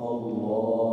Allah.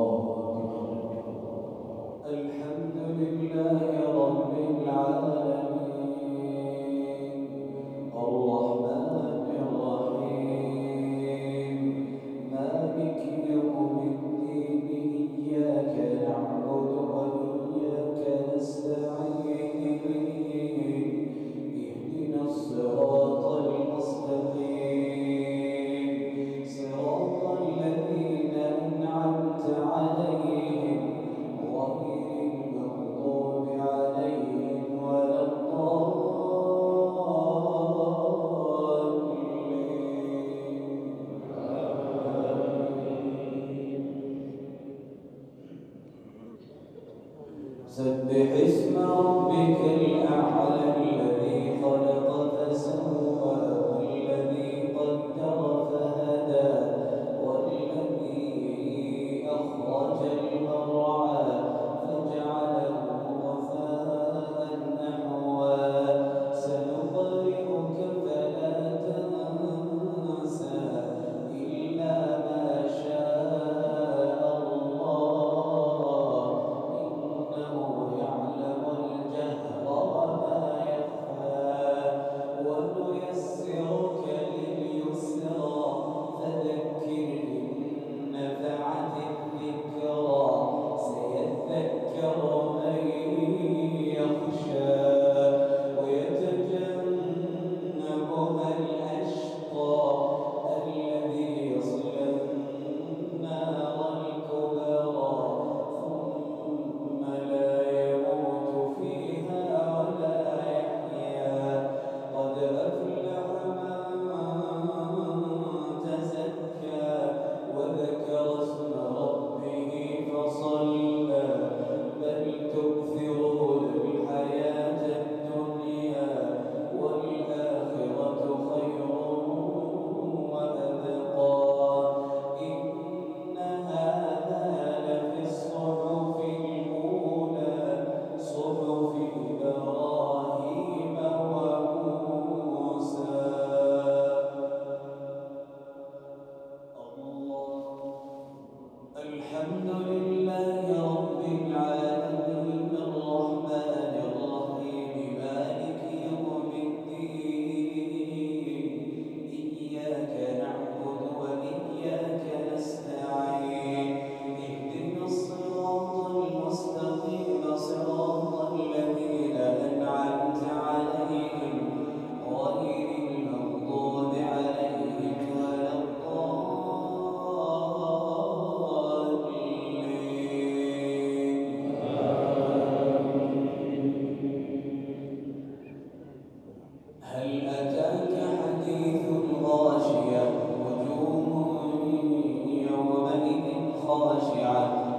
سبح اسم ربك الأعلى الذي خلق فسوى خاشعة